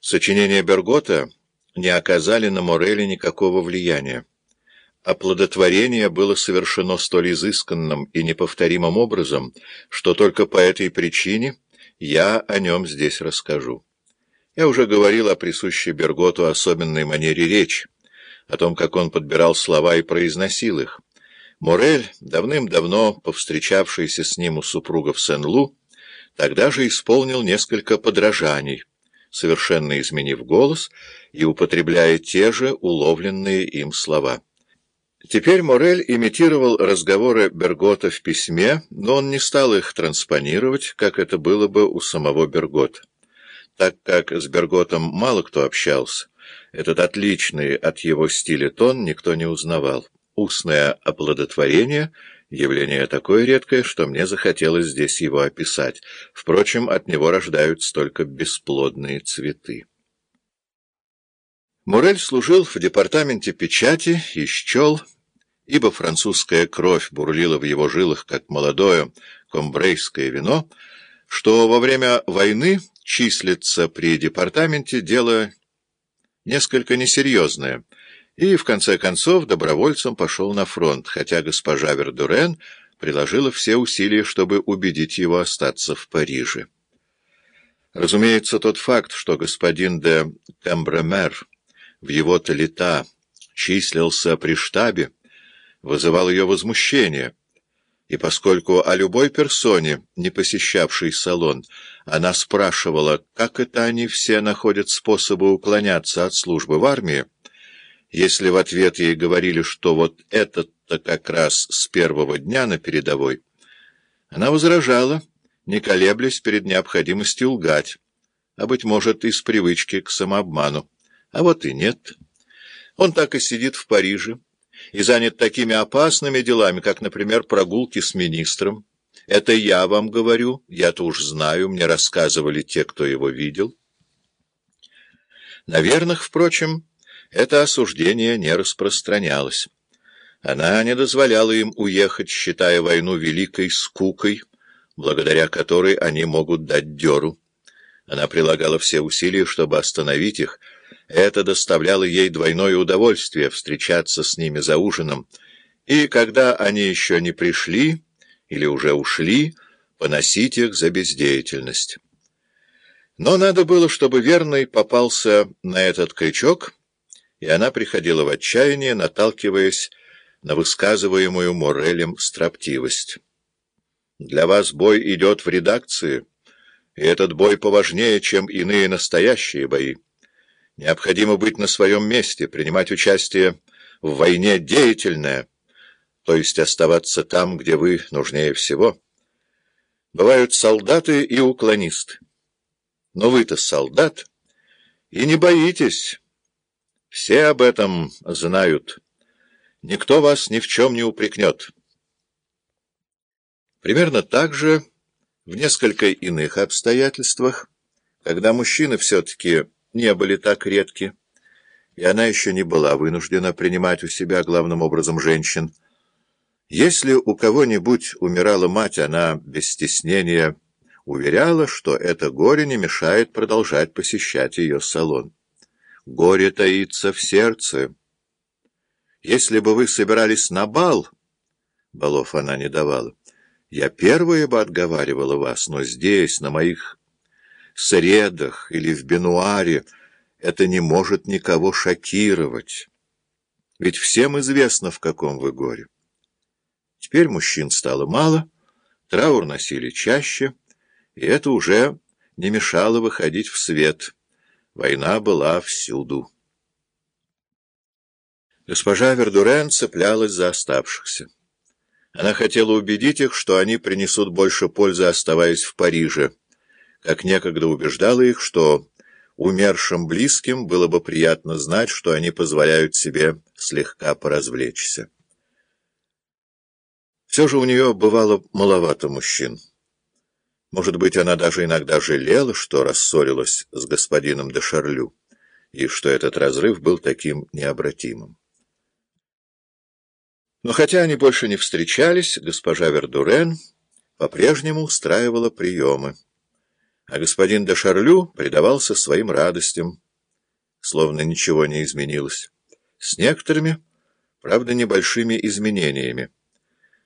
Сочинения Бергота не оказали на Морели никакого влияния. Оплодотворение было совершено столь изысканным и неповторимым образом, что только по этой причине я о нем здесь расскажу. Я уже говорил о присущей Берготу особенной манере речи, о том, как он подбирал слова и произносил их. Морель, давным-давно повстречавшийся с ним у супругов Сен-Лу, тогда же исполнил несколько подражаний, совершенно изменив голос и употребляя те же уловленные им слова. Теперь Морель имитировал разговоры Бергота в письме, но он не стал их транспонировать, как это было бы у самого Бергота. Так как с Берготом мало кто общался, этот отличный от его стиля тон никто не узнавал. Устное оплодотворение — Явление такое редкое, что мне захотелось здесь его описать. Впрочем, от него рождаются только бесплодные цветы. Мурель служил в департаменте печати и счел, ибо французская кровь бурлила в его жилах, как молодое комбрейское вино, что во время войны числится при департаменте дело несколько несерьезное — и, в конце концов, добровольцем пошел на фронт, хотя госпожа Вердурен приложила все усилия, чтобы убедить его остаться в Париже. Разумеется, тот факт, что господин де Камбремер в его-то лета числился при штабе, вызывал ее возмущение, и поскольку о любой персоне, не посещавшей салон, она спрашивала, как это они все находят способы уклоняться от службы в армии, если в ответ ей говорили, что вот этот-то как раз с первого дня на передовой, она возражала, не колеблясь перед необходимостью лгать, а, быть может, из привычки к самообману. А вот и нет. Он так и сидит в Париже и занят такими опасными делами, как, например, прогулки с министром. Это я вам говорю, я-то уж знаю, мне рассказывали те, кто его видел. Наверное, впрочем, это осуждение не распространялось. Она не дозволяла им уехать, считая войну великой скукой, благодаря которой они могут дать дёру. Она прилагала все усилия, чтобы остановить их. Это доставляло ей двойное удовольствие встречаться с ними за ужином. И когда они еще не пришли или уже ушли, поносить их за бездеятельность. Но надо было, чтобы верный попался на этот крючок — и она приходила в отчаяние, наталкиваясь на высказываемую Морелем строптивость. «Для вас бой идет в редакции, и этот бой поважнее, чем иные настоящие бои. Необходимо быть на своем месте, принимать участие в войне деятельное, то есть оставаться там, где вы нужнее всего. Бывают солдаты и уклонисты. Но вы-то солдат, и не боитесь». Все об этом знают. Никто вас ни в чем не упрекнет. Примерно так же, в несколько иных обстоятельствах, когда мужчины все-таки не были так редки, и она еще не была вынуждена принимать у себя главным образом женщин, если у кого-нибудь умирала мать, она без стеснения уверяла, что это горе не мешает продолжать посещать ее салон. Горе таится в сердце. Если бы вы собирались на бал, балов она не давала, я первая бы отговаривала вас, но здесь, на моих средах или в бенуаре, это не может никого шокировать. Ведь всем известно, в каком вы горе. Теперь мужчин стало мало, траур носили чаще, и это уже не мешало выходить в свет — Война была всюду. Госпожа Вердурен цеплялась за оставшихся. Она хотела убедить их, что они принесут больше пользы, оставаясь в Париже, как некогда убеждала их, что умершим близким было бы приятно знать, что они позволяют себе слегка поразвлечься. Все же у нее бывало маловато мужчин. Может быть, она даже иногда жалела, что рассорилась с господином де Шарлю, и что этот разрыв был таким необратимым. Но хотя они больше не встречались, госпожа Вердурен по-прежнему устраивала приемы. а господин де Шарлю предавался своим радостям, словно ничего не изменилось, с некоторыми, правда, небольшими изменениями.